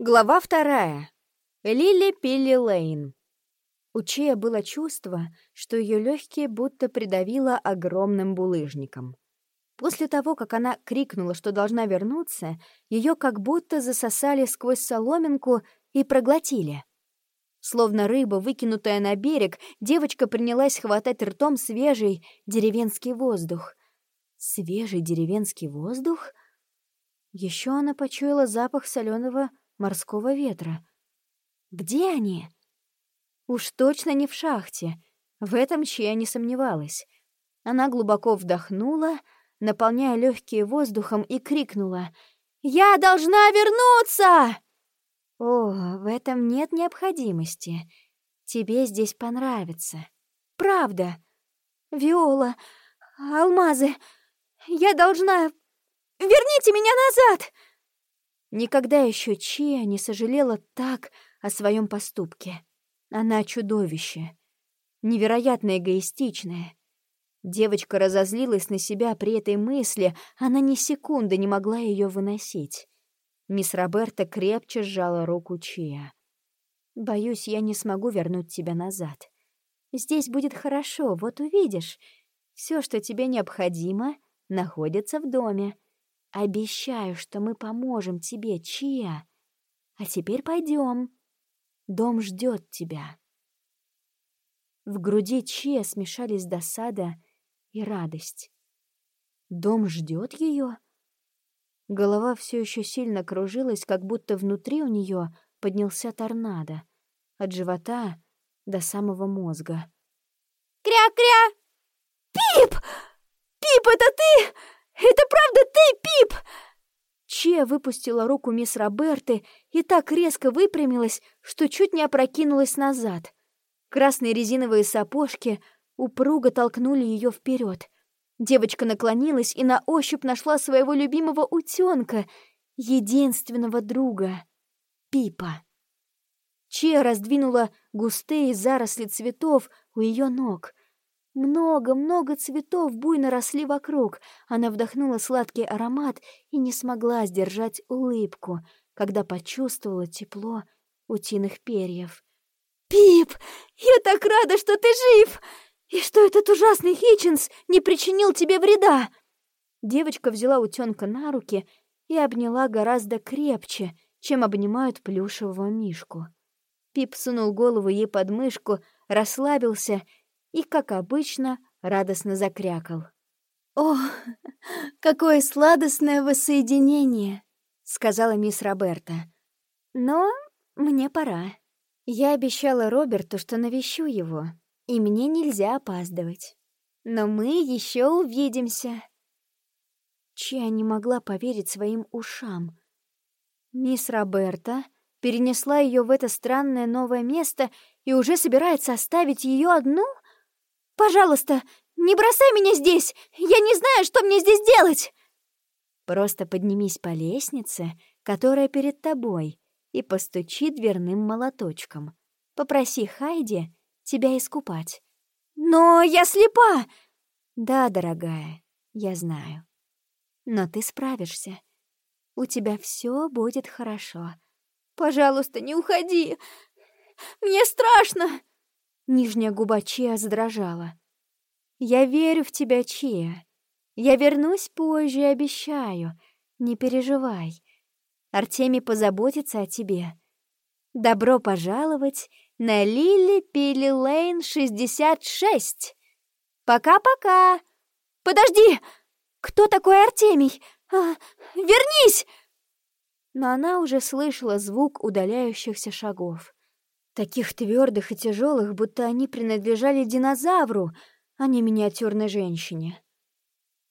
Глава вторая. Лили Пилли Лейн. У Чея было чувство, что ее легкие будто придавило огромным булыжником. После того, как она крикнула, что должна вернуться, ее как будто засосали сквозь соломинку и проглотили. Словно рыба, выкинутая на берег, девочка принялась хватать ртом свежий деревенский воздух. Свежий деревенский воздух? Еще она почуяла запах соленого морского ветра. Где они? Уж точно не в шахте. В этом Чья не сомневалась. Она глубоко вдохнула, наполняя легкие воздухом, и крикнула «Я должна вернуться!» «О, в этом нет необходимости. Тебе здесь понравится. Правда. Виола, алмазы, я должна... Верните меня назад!» Никогда еще Чия не сожалела так о своем поступке. Она чудовище. Невероятно эгоистичная. Девочка разозлилась на себя при этой мысли, она ни секунды не могла ее выносить. Мисс Роберта крепче сжала руку Чия. «Боюсь, я не смогу вернуть тебя назад. Здесь будет хорошо, вот увидишь. Все, что тебе необходимо, находится в доме. Обещаю, что мы поможем тебе, Чия. А теперь пойдем. Дом ждет тебя. В груди Чия смешались досада и радость. Дом ждет ее? Голова все еще сильно кружилась, как будто внутри у нее поднялся торнадо. От живота до самого мозга. «Кря-кря! Пип! Пип, это ты!» «Это правда ты, Пип?» Че выпустила руку мисс Роберты и так резко выпрямилась, что чуть не опрокинулась назад. Красные резиновые сапожки упруго толкнули ее вперед. Девочка наклонилась и на ощупь нашла своего любимого утенка, единственного друга — Пипа. Че раздвинула густые заросли цветов у ее ног. Много-много цветов буйно росли вокруг. Она вдохнула сладкий аромат и не смогла сдержать улыбку, когда почувствовала тепло утиных перьев. «Пип, я так рада, что ты жив! И что этот ужасный Хитчинс не причинил тебе вреда!» Девочка взяла утенка на руки и обняла гораздо крепче, чем обнимают плюшевого мишку. Пип сунул голову ей под мышку, расслабился и, как обычно, радостно закрякал. «О, какое сладостное воссоединение!» — сказала мисс Роберта. «Но мне пора. Я обещала Роберту, что навещу его, и мне нельзя опаздывать. Но мы еще увидимся». Чья не могла поверить своим ушам. Мисс Роберта перенесла ее в это странное новое место и уже собирается оставить ее одну — Пожалуйста, не бросай меня здесь! Я не знаю, что мне здесь делать!» Просто поднимись по лестнице, которая перед тобой, и постучи дверным молоточком. Попроси Хайди тебя искупать. «Но я слепа!» «Да, дорогая, я знаю. Но ты справишься. У тебя все будет хорошо. Пожалуйста, не уходи! Мне страшно!» Нижняя губа Чия задрожала. «Я верю в тебя, Чия. Я вернусь позже, обещаю. Не переживай. Артемий позаботится о тебе. Добро пожаловать на Лили Пили Лейн 66. Пока-пока. Подожди! Кто такой Артемий? А, вернись!» Но она уже слышала звук удаляющихся шагов таких твердых и тяжелых, будто они принадлежали динозавру, а не миниатюрной женщине.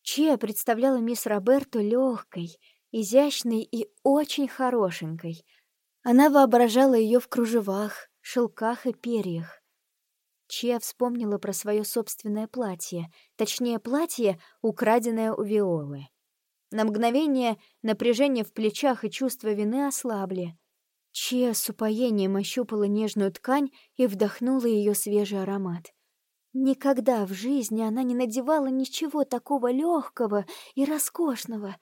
Чия представляла мисс Роберту легкой, изящной и очень хорошенькой. Она воображала ее в кружевах, шелках и перьях. Чия вспомнила про свое собственное платье, точнее, платье, украденное у Виолы. На мгновение напряжение в плечах и чувство вины ослабли. Чия с упоением ощупала нежную ткань и вдохнула ее свежий аромат. Никогда в жизни она не надевала ничего такого легкого и роскошного.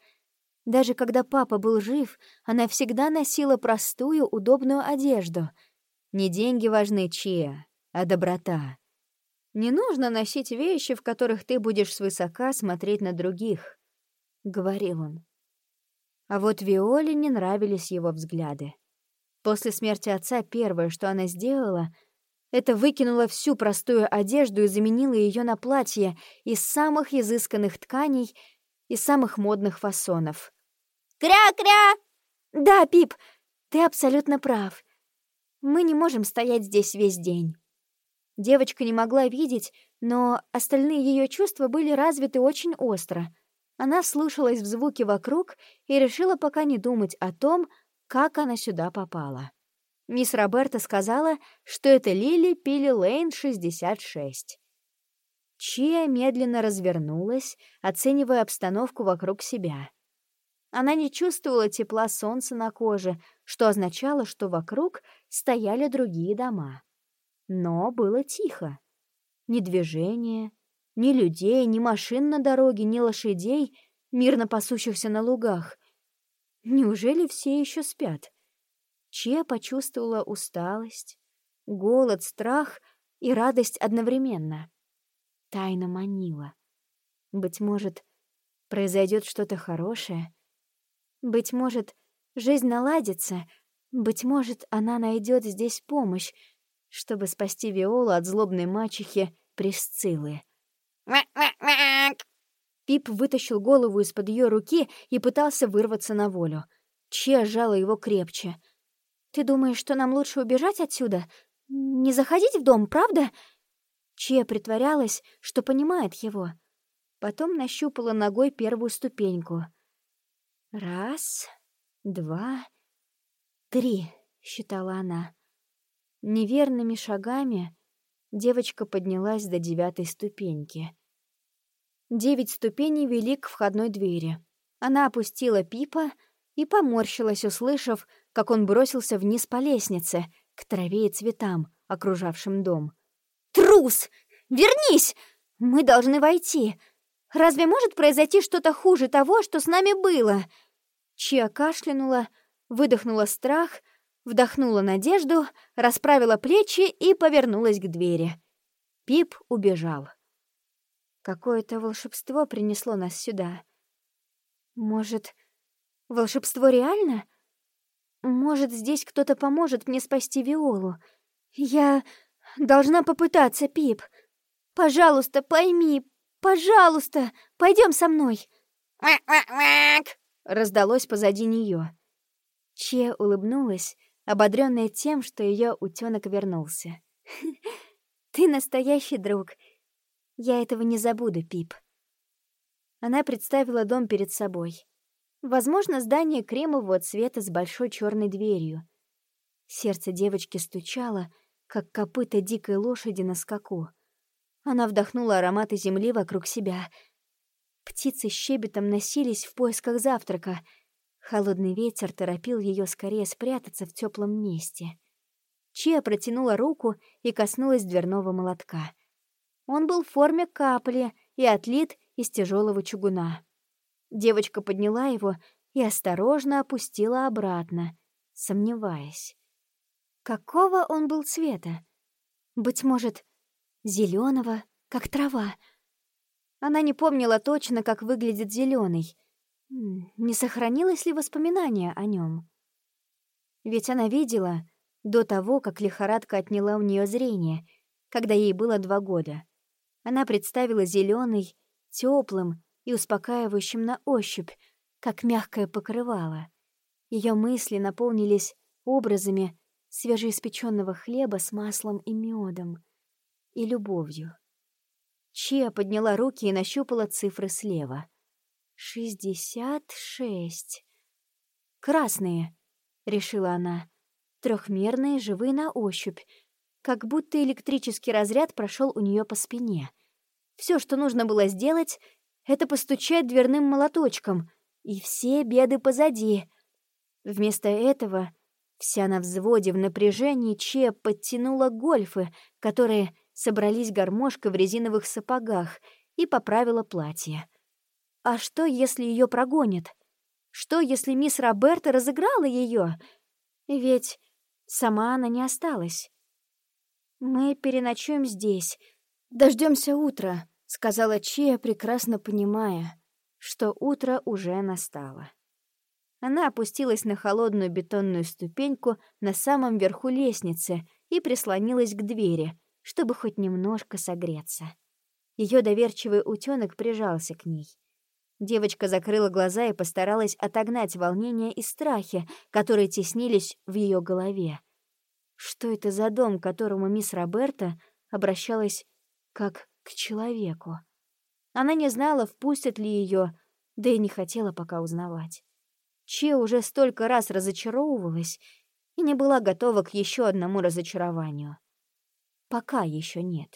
Даже когда папа был жив, она всегда носила простую, удобную одежду. Не деньги важны, Чия, а доброта. Не нужно носить вещи, в которых ты будешь свысока смотреть на других, — говорил он. А вот Виоле не нравились его взгляды. После смерти отца первое, что она сделала, это выкинула всю простую одежду и заменила ее на платье из самых изысканных тканей и самых модных фасонов. «Кря-кря!» «Да, Пип, ты абсолютно прав. Мы не можем стоять здесь весь день». Девочка не могла видеть, но остальные ее чувства были развиты очень остро. Она слушалась в звуки вокруг и решила пока не думать о том, как она сюда попала. Мисс Роберта сказала, что это Лили Пили Лейн 66. Чия медленно развернулась, оценивая обстановку вокруг себя. Она не чувствовала тепла солнца на коже, что означало, что вокруг стояли другие дома. Но было тихо. Ни движения, ни людей, ни машин на дороге, ни лошадей, мирно пасущихся на лугах. Неужели все еще спят? Че почувствовала усталость, голод, страх и радость одновременно. Тайна манила. Быть может, произойдет что-то хорошее. Быть может, жизнь наладится. Быть может, она найдет здесь помощь, чтобы спасти Виолу от злобной мачехи Присциллы. Пип вытащил голову из-под ее руки и пытался вырваться на волю. Че сжала его крепче. «Ты думаешь, что нам лучше убежать отсюда? Не заходить в дом, правда?» Че притворялась, что понимает его. Потом нащупала ногой первую ступеньку. «Раз, два, три», — считала она. Неверными шагами девочка поднялась до девятой ступеньки. Девять ступеней вели к входной двери. Она опустила Пипа и поморщилась, услышав, как он бросился вниз по лестнице, к траве и цветам, окружавшим дом. «Трус! Вернись! Мы должны войти! Разве может произойти что-то хуже того, что с нами было?» Чия кашлянула, выдохнула страх, вдохнула надежду, расправила плечи и повернулась к двери. Пип убежал. Какое-то волшебство принесло нас сюда. Может, волшебство реально? Может, здесь кто-то поможет мне спасти Виолу? Я должна попытаться, Пип. Пожалуйста, пойми, пожалуйста, пойдем со мной. Раздалось позади нее. Че улыбнулась, ободренная тем, что ее утенок вернулся. Ты настоящий друг, я этого не забуду, Пип. Она представила дом перед собой. Возможно, здание кремового цвета с большой черной дверью. Сердце девочки стучало, как копыта дикой лошади на скаку. Она вдохнула ароматы земли вокруг себя. Птицы щебетом носились в поисках завтрака. Холодный ветер торопил ее скорее спрятаться в теплом месте. Чия протянула руку и коснулась дверного молотка — он был в форме капли и отлит из тяжелого чугуна. Девочка подняла его и осторожно опустила обратно, сомневаясь. Какого он был цвета? Быть может, зеленого, как трава. Она не помнила точно, как выглядит зеленый. Не сохранилось ли воспоминания о нем? Ведь она видела до того, как лихорадка отняла у нее зрение, когда ей было два года. Она представила зеленый, теплым и успокаивающим на ощупь, как мягкое покрывало. Ее мысли наполнились образами свежеиспеченного хлеба с маслом и медом и любовью. Чия подняла руки и нащупала цифры слева. «Шестьдесят шесть». «Красные», — решила она. Трехмерные, живые на ощупь, как будто электрический разряд прошел у нее по спине. Все, что нужно было сделать, это постучать дверным молоточком, и все беды позади. Вместо этого вся на взводе в напряжении Че подтянула гольфы, которые собрались гармошкой в резиновых сапогах, и поправила платье. А что, если ее прогонят? Что, если мисс Роберта разыграла ее? Ведь сама она не осталась. «Мы переночуем здесь. Дождемся утра», — сказала Чия, прекрасно понимая, что утро уже настало. Она опустилась на холодную бетонную ступеньку на самом верху лестницы и прислонилась к двери, чтобы хоть немножко согреться. Ее доверчивый утенок прижался к ней. Девочка закрыла глаза и постаралась отогнать волнение и страхи, которые теснились в ее голове. Что это за дом, к которому мисс Роберта обращалась как к человеку? Она не знала, впустят ли ее, да и не хотела пока узнавать. Че уже столько раз разочаровывалась и не была готова к еще одному разочарованию. Пока еще нет.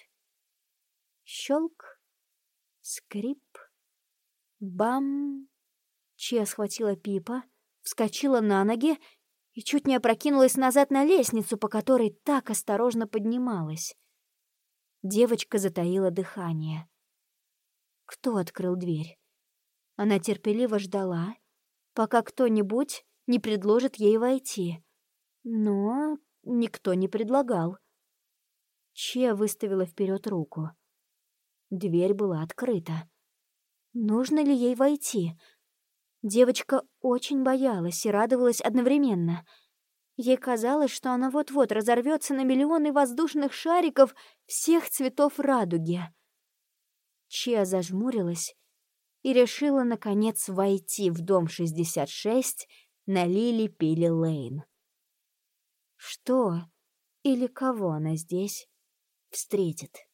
Щелк, скрип, бам. Че схватила Пипа, вскочила на ноги и чуть не опрокинулась назад на лестницу, по которой так осторожно поднималась. Девочка затаила дыхание. Кто открыл дверь? Она терпеливо ждала, пока кто-нибудь не предложит ей войти. Но никто не предлагал. Че выставила вперед руку. Дверь была открыта. Нужно ли ей войти? Девочка очень боялась и радовалась одновременно. Ей казалось, что она вот-вот разорвется на миллионы воздушных шариков всех цветов радуги. Чия зажмурилась и решила, наконец, войти в дом 66 на Лили-Пили-Лейн. Что или кого она здесь встретит?